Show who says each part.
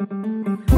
Speaker 1: unetana